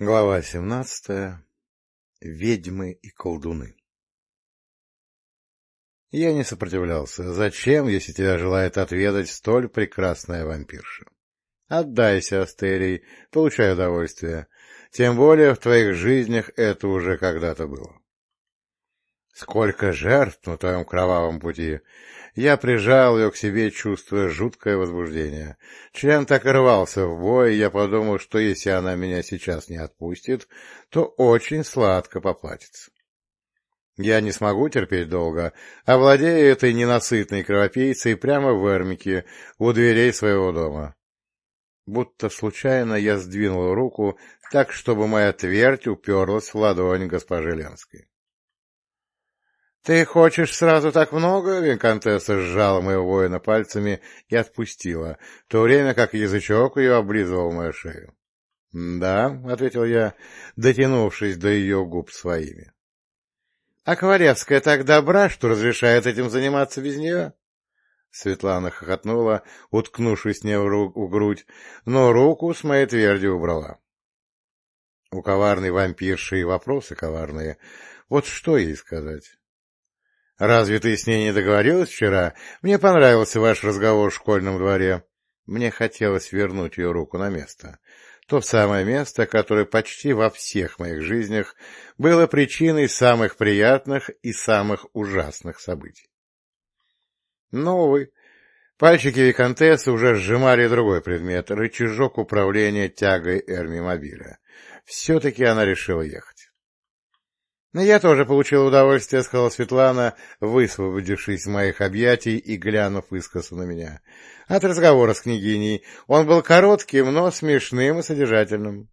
Глава семнадцатая. Ведьмы и колдуны. Я не сопротивлялся. Зачем, если тебя желает отведать столь прекрасная вампирша? Отдайся, Астерий, получай удовольствие. Тем более в твоих жизнях это уже когда-то было. Сколько жертв на твоем кровавом пути! Я прижал ее к себе, чувствуя жуткое возбуждение. Член так рвался в бой, я подумал, что если она меня сейчас не отпустит, то очень сладко поплатится. Я не смогу терпеть долго, овладею этой ненасытной кровопийцей прямо в эрмике у дверей своего дома. Будто случайно я сдвинул руку так, чтобы моя твердь уперлась в ладонь госпожи Ленской. — Ты хочешь сразу так много? — Викантесса сжала моего воина пальцами и отпустила, в то время как язычок ее облизывал мою шею. — Да, — ответил я, дотянувшись до ее губ своими. — А Ковалевская так добра, что разрешает этим заниматься без нее? Светлана хохотнула, уткнувшись мне в грудь, но руку с моей твердью убрала. У коварной вампирши и вопросы коварные. Вот что ей сказать? «Разве ты с ней не договорилась вчера? Мне понравился ваш разговор в школьном дворе». Мне хотелось вернуть ее руку на место. То самое место, которое почти во всех моих жизнях было причиной самых приятных и самых ужасных событий. Но, увы, пальчики Викантессы уже сжимали другой предмет — рычажок управления тягой Эрми-мобиля. Все-таки она решила ехать. — Я тоже получил удовольствие, — сказала Светлана, высвободившись из моих объятий и глянув искоса на меня. От разговора с княгиней. Он был коротким, но смешным и содержательным.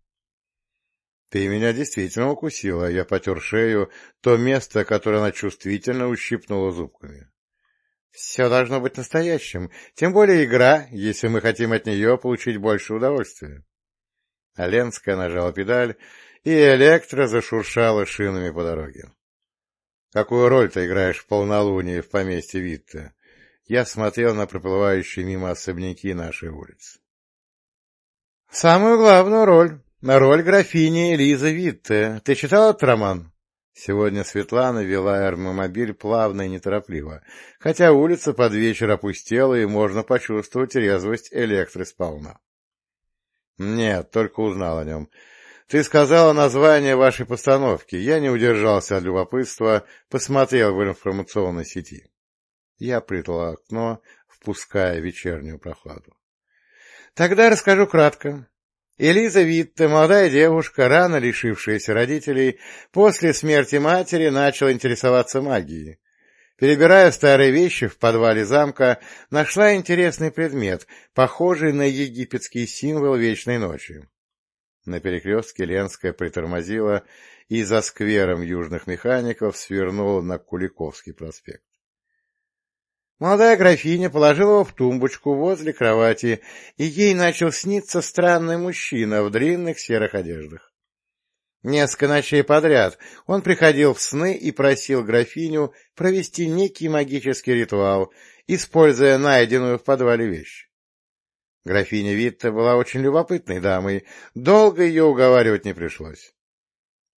— Ты меня действительно укусила. Я потер шею, то место, которое она чувствительно ущипнула зубками. — Все должно быть настоящим, тем более игра, если мы хотим от нее получить больше удовольствия. Оленская нажала педаль, и Электро зашуршала шинами по дороге. — Какую роль ты играешь в полнолуние в поместье Витте? Я смотрел на проплывающие мимо особняки нашей улицы. — Самую главную роль. На роль графини Элизы Витте. Ты читал этот роман? Сегодня Светлана вела эрмомобиль плавно и неторопливо, хотя улица под вечер опустела, и можно почувствовать резвость электры сполна. — Нет, только узнал о нем. Ты сказала название вашей постановки. Я не удержался от любопытства, посмотрел в информационной сети. Я притал окно, впуская вечернюю прохладу. Тогда расскажу кратко. Элиза Витте, молодая девушка, рано лишившаяся родителей, после смерти матери начала интересоваться магией. Перебирая старые вещи в подвале замка, нашла интересный предмет, похожий на египетский символ Вечной Ночи. На перекрестке Ленская притормозила и за сквером южных механиков свернула на Куликовский проспект. Молодая графиня положила его в тумбочку возле кровати, и ей начал сниться странный мужчина в длинных серых одеждах. Несколько ночей подряд он приходил в сны и просил графиню провести некий магический ритуал, используя найденную в подвале вещь. Графиня Витта была очень любопытной дамой, долго ее уговаривать не пришлось.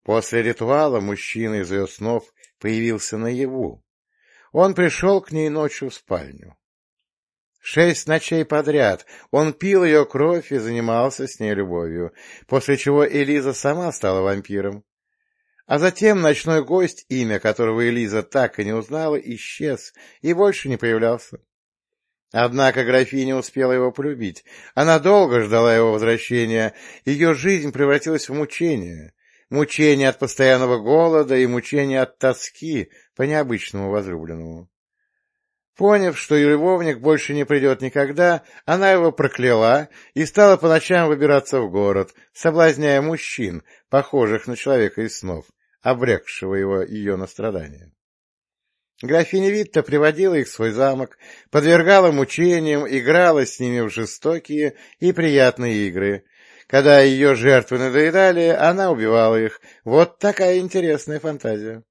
После ритуала мужчина из ее снов появился наяву. Он пришел к ней ночью в спальню. Шесть ночей подряд он пил ее кровь и занимался с ней любовью, после чего Элиза сама стала вампиром. А затем ночной гость, имя которого Элиза так и не узнала, исчез и больше не появлялся. Однако графиня успела его полюбить. Она долго ждала его возвращения. Ее жизнь превратилась в мучение. Мучение от постоянного голода и мучение от тоски по необычному возлюбленному. Поняв, что ее любовник больше не придет никогда, она его прокляла и стала по ночам выбираться в город, соблазняя мужчин, похожих на человека из снов, обрекшего его ее на страдания. Графиня Витта приводила их в свой замок, подвергала мучениям, играла с ними в жестокие и приятные игры. Когда ее жертвы надоедали, она убивала их. Вот такая интересная фантазия.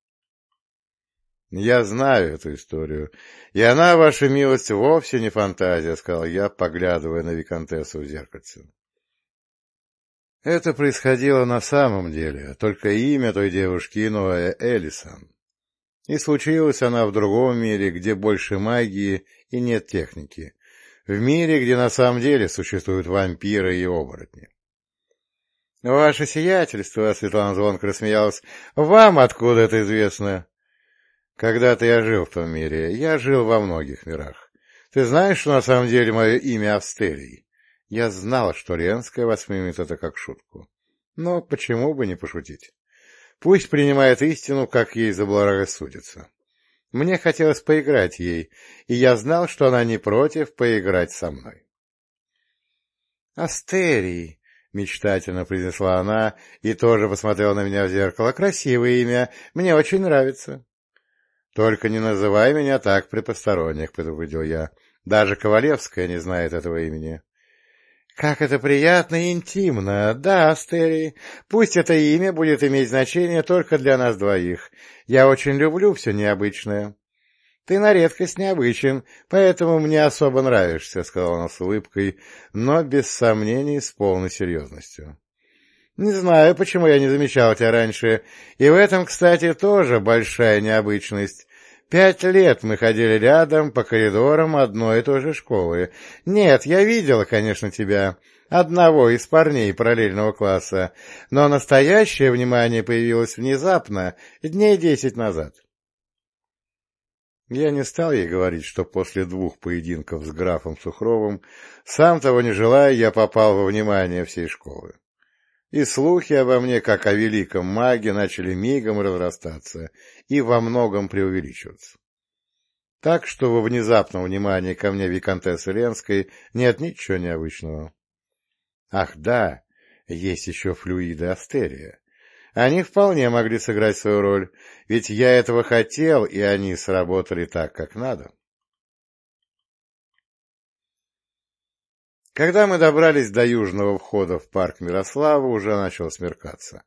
«Я знаю эту историю, и она, ваша милость, вовсе не фантазия», — сказал я, поглядывая на виконтессу в зеркальце. Это происходило на самом деле, только имя той девушки иное — Элисон. И случилась она в другом мире, где больше магии и нет техники, в мире, где на самом деле существуют вампиры и оборотни. — Ваше сиятельство, — Светлана звонко рассмеялась, — вам откуда это известно? — Когда-то я жил в том мире, я жил во многих мирах. Ты знаешь, что на самом деле мое имя Астерий? Я знал, что Ленская воспримет это как шутку. Но почему бы не пошутить? Пусть принимает истину, как ей заблагорассудится. Мне хотелось поиграть ей, и я знал, что она не против поиграть со мной. «Астерий», — мечтательно произнесла она и тоже посмотрела на меня в зеркало. «Красивое имя, мне очень нравится». «Только не называй меня так при посторонних», — предупредил я. «Даже Ковалевская не знает этого имени». «Как это приятно и интимно! Да, Астерий, пусть это имя будет иметь значение только для нас двоих. Я очень люблю все необычное». «Ты на редкость необычен, поэтому мне особо нравишься», — сказала она с улыбкой, но без сомнений с полной серьезностью. «Не знаю, почему я не замечал тебя раньше, и в этом, кстати, тоже большая необычность. Пять лет мы ходили рядом по коридорам одной и той же школы. Нет, я видела, конечно, тебя, одного из парней параллельного класса, но настоящее внимание появилось внезапно, дней десять назад. Я не стал ей говорить, что после двух поединков с графом Сухровым, сам того не желая, я попал во внимание всей школы и слухи обо мне, как о великом маге, начали мигом разрастаться и во многом преувеличиваться. Так что во внезапном внимании ко мне виконтессы Ленской нет ничего необычного. Ах, да, есть еще флюиды Астерия. Они вполне могли сыграть свою роль, ведь я этого хотел, и они сработали так, как надо. Когда мы добрались до южного входа в парк Мирослава, уже начало смеркаться.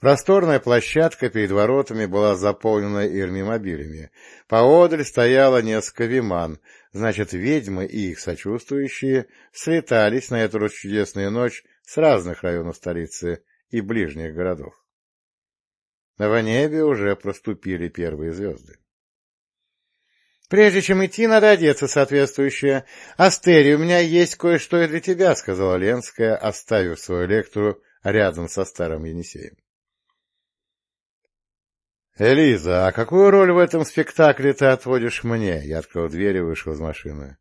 Просторная площадка перед воротами была заполнена ирмимобилями. Поодаль стояло несколько виман, значит, ведьмы и их сочувствующие слетались на эту чудесную ночь с разных районов столицы и ближних городов. В небе уже проступили первые звезды. «Прежде чем идти, надо одеться соответствующе. Астерий, у меня есть кое-что и для тебя», — сказала Ленская, оставив свою лектору рядом со старым Енисеем. «Элиза, а какую роль в этом спектакле ты отводишь мне?» Я открыл дверь и вышел из машины.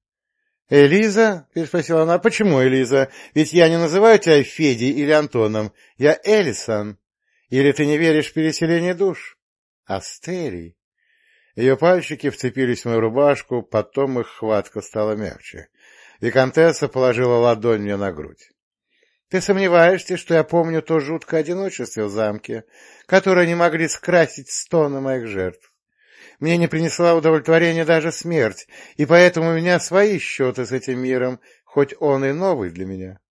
«Элиза?» — переспросила она. «Почему Элиза? Ведь я не называю тебя Федей или Антоном. Я Элисон. Или ты не веришь в переселение душ?» «Астерий?» Ее пальчики вцепились в мою рубашку, потом их хватка стала мягче. Викантесса положила ладонь мне на грудь. — Ты сомневаешься, что я помню то жуткое одиночество в замке, которое не могли скрасить стоны моих жертв? Мне не принесла удовлетворения даже смерть, и поэтому у меня свои счеты с этим миром, хоть он и новый для меня. —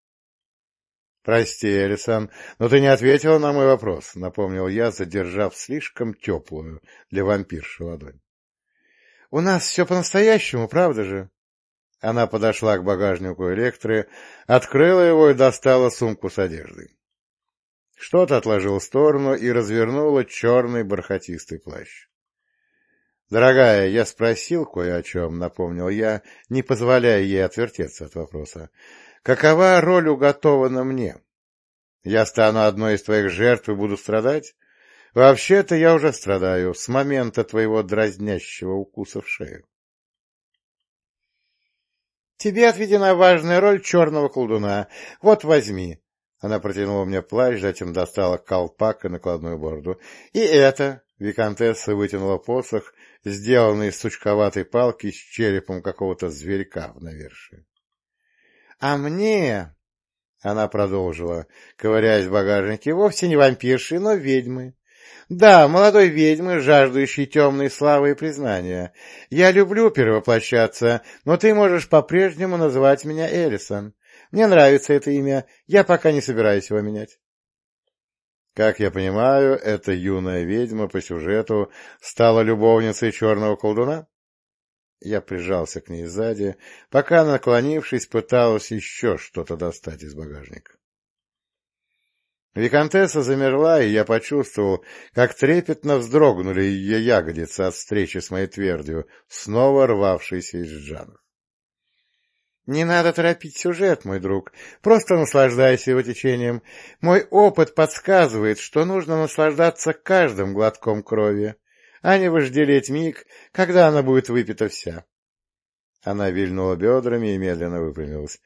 Прости, Элисан, но ты не ответила на мой вопрос, — напомнил я, задержав слишком теплую для вампирши ладонь. — У нас все по-настоящему, правда же? Она подошла к багажнику Электры, открыла его и достала сумку с одеждой. Что-то отложил в сторону и развернула черный бархатистый плащ. — Дорогая, я спросил кое о чем, — напомнил я, не позволяя ей отвертеться от вопроса. Какова роль уготована мне? Я стану одной из твоих жертв и буду страдать? Вообще-то я уже страдаю с момента твоего дразнящего укуса в шею. Тебе отведена важная роль черного колдуна. Вот возьми. Она протянула мне плащ, затем достала колпак и накладную бороду. И это... Викантесса вытянула посох, сделанный из сучковатой палки с черепом какого-то зверька в навершие. А мне, — она продолжила, ковыряясь в багажнике, — вовсе не вампирши, но ведьмы. Да, молодой ведьмы, жаждущей темной славы и признания. Я люблю перевоплощаться, но ты можешь по-прежнему называть меня Элисон. Мне нравится это имя, я пока не собираюсь его менять. Как я понимаю, эта юная ведьма по сюжету стала любовницей черного колдуна? Я прижался к ней сзади, пока, наклонившись, пыталась еще что-то достать из багажника. Викантесса замерла, и я почувствовал, как трепетно вздрогнули ее ягодицы от встречи с моей твердью, снова рвавшейся из джанов. Не надо торопить сюжет, мой друг. Просто наслаждайся его течением. Мой опыт подсказывает, что нужно наслаждаться каждым глотком крови, а не вожделеть миг, когда она будет выпита вся. Она вильнула бедрами и медленно выпрямилась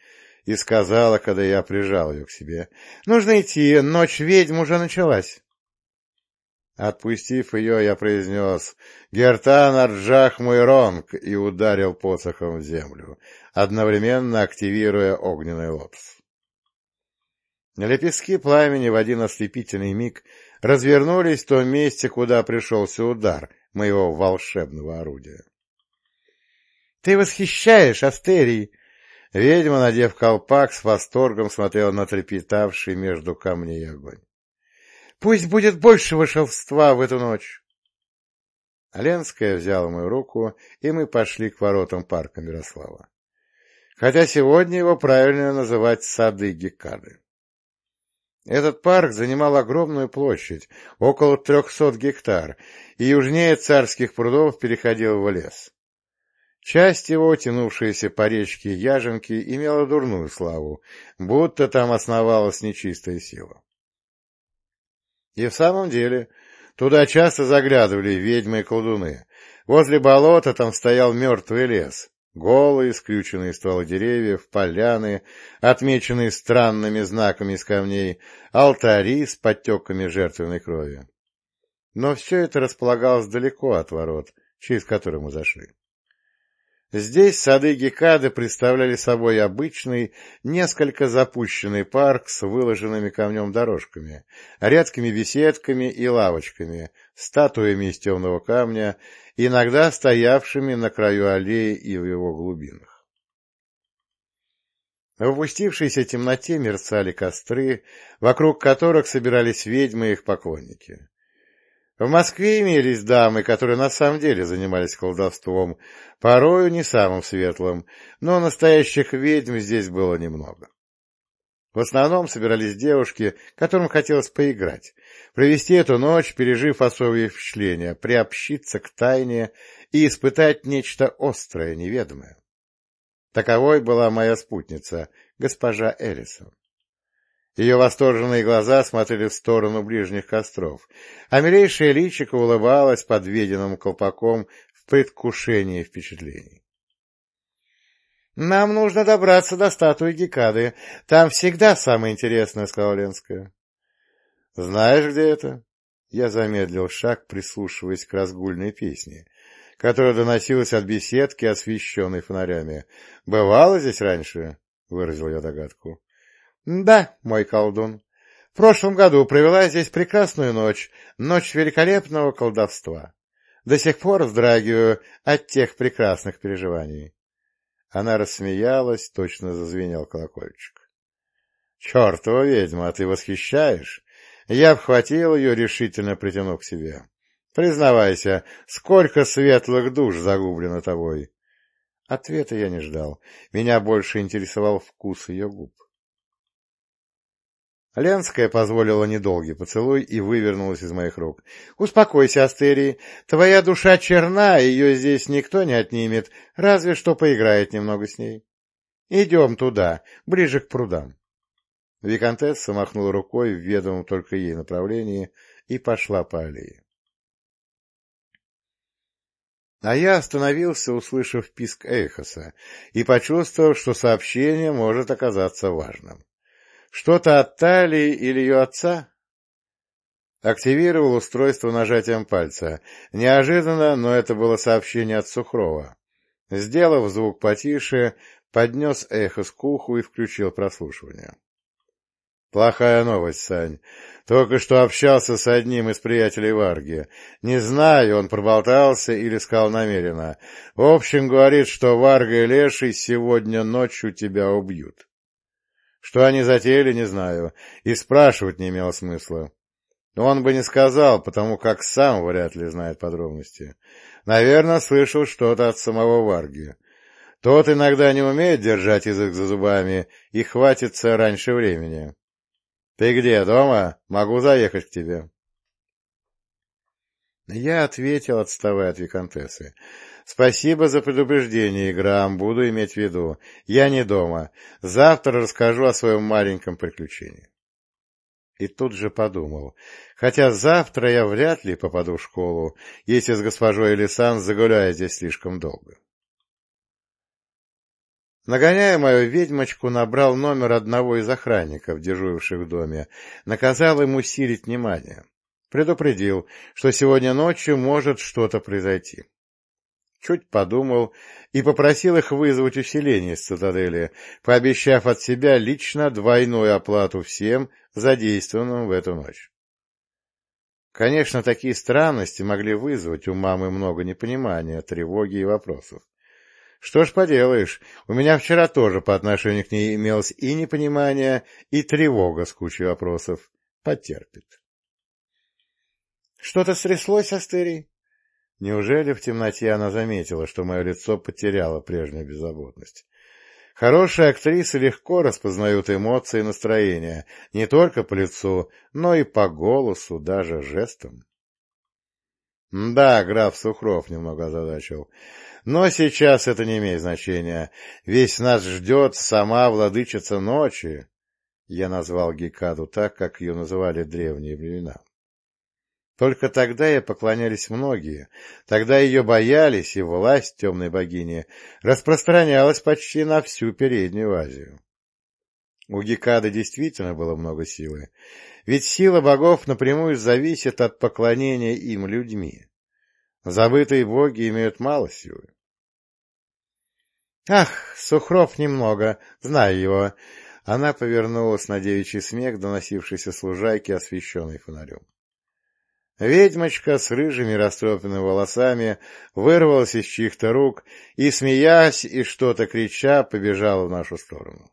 и сказала, когда я прижал ее к себе. — Нужно идти, ночь ведьм уже началась. Отпустив ее, я произнес «Гертан Арджах мой ронг» и ударил посохом в землю, одновременно активируя огненный лотос. Лепестки пламени в один ослепительный миг развернулись в том месте, куда пришелся удар моего волшебного орудия. — Ты восхищаешь, Астерий! Ведьма, надев колпак, с восторгом смотрела на трепетавший между камней огонь. Пусть будет больше волшебства в эту ночь. Ленская взяла мою руку, и мы пошли к воротам парка Мирослава. Хотя сегодня его правильно называть сады Гекады. Этот парк занимал огромную площадь, около трехсот гектар, и южнее царских прудов переходил в лес. Часть его, тянувшаяся по речке Яженки, имела дурную славу, будто там основалась нечистая сила. И в самом деле, туда часто заглядывали ведьмы и колдуны. Возле болота там стоял мертвый лес, голые, скрюченные стволы деревьев, поляны, отмеченные странными знаками из камней, алтари с подтеками жертвенной крови. Но все это располагалось далеко от ворот, через которые мы зашли. Здесь сады Гекады представляли собой обычный, несколько запущенный парк с выложенными камнем дорожками, редкими беседками и лавочками, статуями из темного камня, иногда стоявшими на краю аллеи и в его глубинах. В опустившейся темноте мерцали костры, вокруг которых собирались ведьмы и их поклонники. В Москве имелись дамы, которые на самом деле занимались колдовством, порою не самым светлым, но настоящих ведьм здесь было немного. В основном собирались девушки, которым хотелось поиграть, провести эту ночь, пережив особые впечатления, приобщиться к тайне и испытать нечто острое, неведомое. Таковой была моя спутница, госпожа Элисон. Ее восторженные глаза смотрели в сторону ближних костров, а милейшая личико улыбалась подведенным колпаком в предвкушении впечатлений. — Нам нужно добраться до статуи Гекады. Там всегда самое интересное, — сказала Ленская. — Знаешь, где это? Я замедлил шаг, прислушиваясь к разгульной песне, которая доносилась от беседки, освещенной фонарями. — Бывало здесь раньше? — выразил я догадку. — Да, мой колдун. В прошлом году провела здесь прекрасную ночь, ночь великолепного колдовства. До сих пор вздрагиваю от тех прекрасных переживаний. Она рассмеялась, точно зазвенел колокольчик. — Чертова ведьма, а ты восхищаешь! Я обхватил ее, решительно притянув к себе. — Признавайся, сколько светлых душ загублено тобой! Ответа я не ждал. Меня больше интересовал вкус ее губ. Ленская позволила недолгий поцелуй и вывернулась из моих рук. — Успокойся, Астерий. Твоя душа черна, ее здесь никто не отнимет, разве что поиграет немного с ней. Идем туда, ближе к прудам. Викантесса махнула рукой в ведомом только ей направлении и пошла по аллее. А я остановился, услышав писк Эйхоса, и почувствовав, что сообщение может оказаться важным. Что-то от Талии или ее отца? Активировал устройство нажатием пальца. Неожиданно, но это было сообщение от Сухрова. Сделав звук потише, поднес эхо с куху и включил прослушивание. Плохая новость, Сань. Только что общался с одним из приятелей Варги. Не знаю, он проболтался или сказал намеренно. В общем, говорит, что Варга и Леший сегодня ночью тебя убьют. Что они затеяли, не знаю, и спрашивать не имело смысла. Он бы не сказал, потому как сам вряд ли знает подробности. Наверное, слышал что-то от самого Варги. Тот иногда не умеет держать язык за зубами и хватится раньше времени. Ты где, дома? Могу заехать к тебе. Я ответил, отставая от виконтессы. «Спасибо за предупреждение, Грам, буду иметь в виду. Я не дома. Завтра расскажу о своем маленьком приключении». И тут же подумал, хотя завтра я вряд ли попаду в школу, если с госпожой Элисан загуляю здесь слишком долго. Нагоняя мою ведьмочку, набрал номер одного из охранников, дежуривших в доме, наказал им усилить внимание. Предупредил, что сегодня ночью может что-то произойти. Чуть подумал и попросил их вызвать усиление из цитадели, пообещав от себя лично двойную оплату всем, задействованным в эту ночь. Конечно, такие странности могли вызвать у мамы много непонимания, тревоги и вопросов. Что ж поделаешь, у меня вчера тоже по отношению к ней имелось и непонимание, и тревога с кучей вопросов. Потерпит. Что-то стряслось, Астерий? Неужели в темноте она заметила, что мое лицо потеряло прежнюю беззаботность? Хорошие актрисы легко распознают эмоции и настроения, не только по лицу, но и по голосу, даже жестам. Да, граф Сухров немного озадачил. Но сейчас это не имеет значения. Весь нас ждет сама владычица ночи. Я назвал Гекаду так, как ее называли древние времена. Только тогда ей поклонялись многие, тогда ее боялись, и власть темной богини распространялась почти на всю Переднюю Азию. У Гекады действительно было много силы, ведь сила богов напрямую зависит от поклонения им людьми. Забытые боги имеют мало силы. «Ах, Сухров немного, знаю его». Она повернулась на девичий смех, доносившийся с лужайки, освещенной фонарем. Ведьмочка с рыжими растрепанными волосами вырвалась из чьих-то рук и, смеясь и что-то крича, побежала в нашу сторону.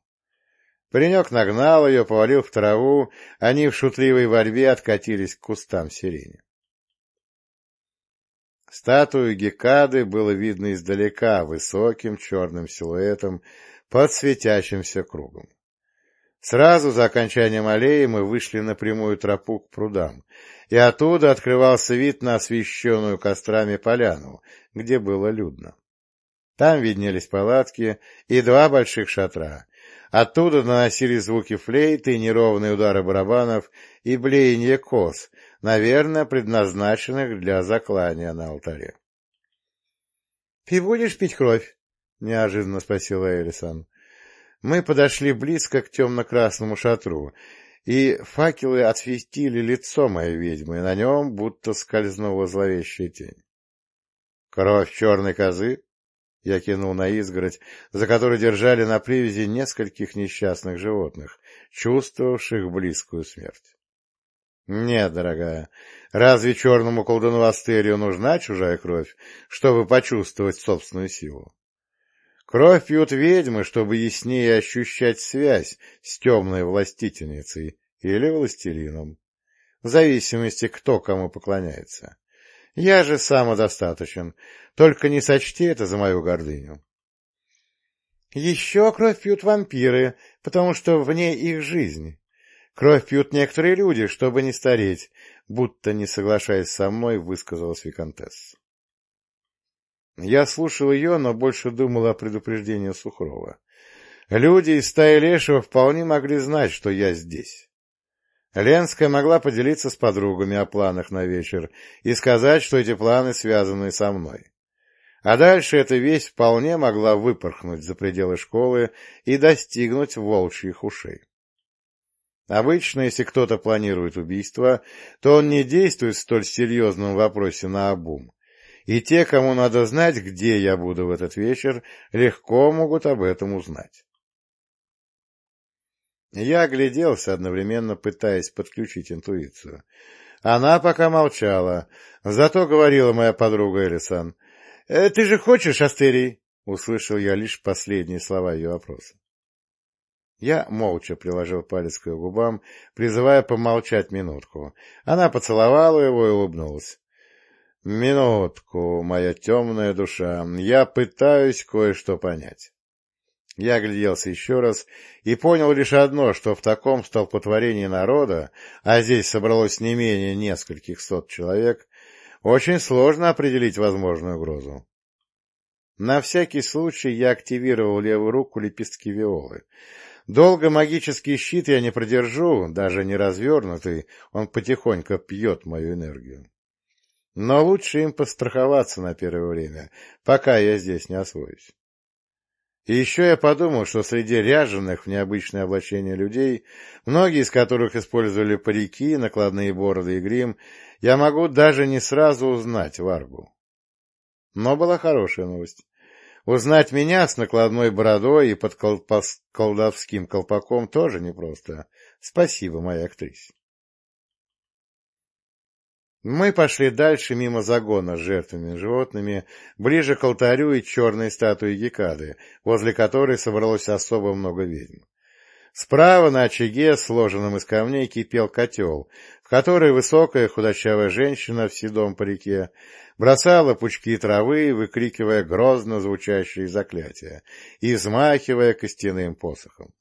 Паренек нагнал ее, повалил в траву, они в шутливой борьбе откатились к кустам сирени. Статую Гекады было видно издалека, высоким черным силуэтом под светящимся кругом. Сразу за окончанием аллеи мы вышли на прямую тропу к прудам, и оттуда открывался вид на освещенную кострами поляну, где было людно. Там виднелись палатки и два больших шатра. Оттуда доносились звуки флейты, неровные удары барабанов и блеяние коз, наверное, предназначенных для заклания на алтаре. — Ты будешь пить кровь? — неожиданно спросила Элисон. Мы подошли близко к темно-красному шатру, и факелы осветили лицо моей ведьмы, на нем будто скользнула зловещая тень. — Кровь черной козы? Я кинул на изгородь, за которой держали на привязи нескольких несчастных животных, чувствовавших близкую смерть. Нет, дорогая, разве черному колдуну Астерию нужна чужая кровь, чтобы почувствовать собственную силу? Кровь пьют ведьмы, чтобы яснее ощущать связь с темной властительницей или властелином, в зависимости, кто кому поклоняется. Я же самодостаточен, только не сочти это за мою гордыню. Еще кровь пьют вампиры, потому что в ней их жизнь. Кровь пьют некоторые люди, чтобы не стареть, будто, не соглашаясь со мной, высказалась Викантесса. Я слушал ее, но больше думал о предупреждении Сухрова. Люди из стаи Лешего вполне могли знать, что я здесь. Ленская могла поделиться с подругами о планах на вечер и сказать, что эти планы связаны со мной. А дальше эта весть вполне могла выпорхнуть за пределы школы и достигнуть волчьих ушей. Обычно, если кто-то планирует убийство, то он не действует в столь серьезном вопросе на обум, и те, кому надо знать, где я буду в этот вечер, легко могут об этом узнать. Я огляделся, одновременно пытаясь подключить интуицию. Она пока молчала, зато говорила моя подруга Элисан. «Э, — Ты же хочешь, Астерий? — услышал я лишь последние слова ее вопроса. Я молча приложил палец к ее губам, призывая помолчать минутку. Она поцеловала его и улыбнулась. Минутку, моя темная душа, я пытаюсь кое-что понять. Я огляделся еще раз и понял лишь одно, что в таком столпотворении народа, а здесь собралось не менее нескольких сот человек, очень сложно определить возможную угрозу. На всякий случай я активировал левую руку лепестки виолы. Долго магический щит я не продержу, даже не развернутый, он потихоньку пьет мою энергию. Но лучше им постраховаться на первое время, пока я здесь не освоюсь. И еще я подумал, что среди ряженых в необычное облачение людей, многие из которых использовали парики, накладные бороды и грим, я могу даже не сразу узнать Варгу. Но была хорошая новость. Узнать меня с накладной бородой и под колдовским колпаком тоже непросто. Спасибо, моя актриса. Мы пошли дальше мимо загона с жертвами животными, ближе к алтарю и черной статуи Гекады, возле которой собралось особо много ведьм. Справа на очаге, сложенном из камней, кипел котел, в который высокая худощавая женщина в седом парике бросала пучки травы, выкрикивая грозно звучащие заклятия и взмахивая костяным посохом.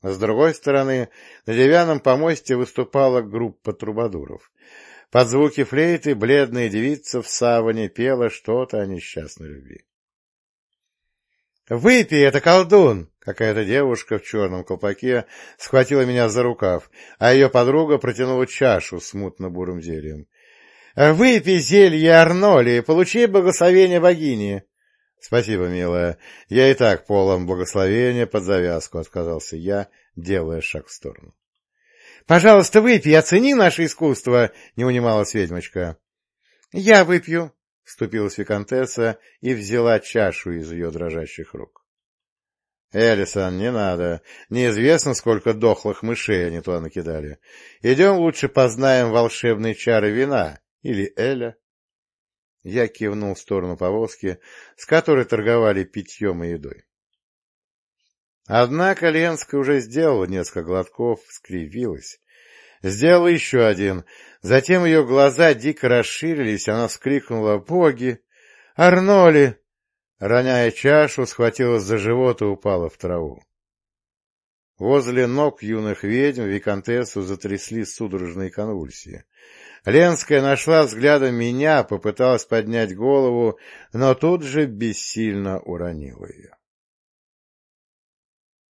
С другой стороны, на деревянном помосте выступала группа трубадуров. Под звуки флейты бледная девица в саване пела что-то о несчастной любви. «Выпей это, колдун!» Какая-то девушка в черном колпаке схватила меня за рукав, а ее подруга протянула чашу с мутно-бурым зельем. «Выпей зелье Арноли, получи благословение богини!» «Спасибо, милая. Я и так полон благословения под завязку», — отказался я, делая шаг в сторону. «Пожалуйста, выпей, оцени наше искусство!» — не унималась ведьмочка. «Я выпью!» — вступилась виконтесса и взяла чашу из ее дрожащих рук. «Элисон, не надо. Неизвестно, сколько дохлых мышей они туда накидали. Идем лучше познаем волшебные чары вина. Или Эля». Я кивнул в сторону повозки, с которой торговали питьем и едой. Однако Ленская уже сделала несколько глотков, скривилась. Сделала еще один. Затем ее глаза дико расширились, она вскрикнула «Боги! Арноли!» Роняя чашу, схватилась за живот и упала в траву. Возле ног юных ведьм виконтессу затрясли судорожные конвульсии. Ленская нашла взглядом меня, попыталась поднять голову, но тут же бессильно уронила ее.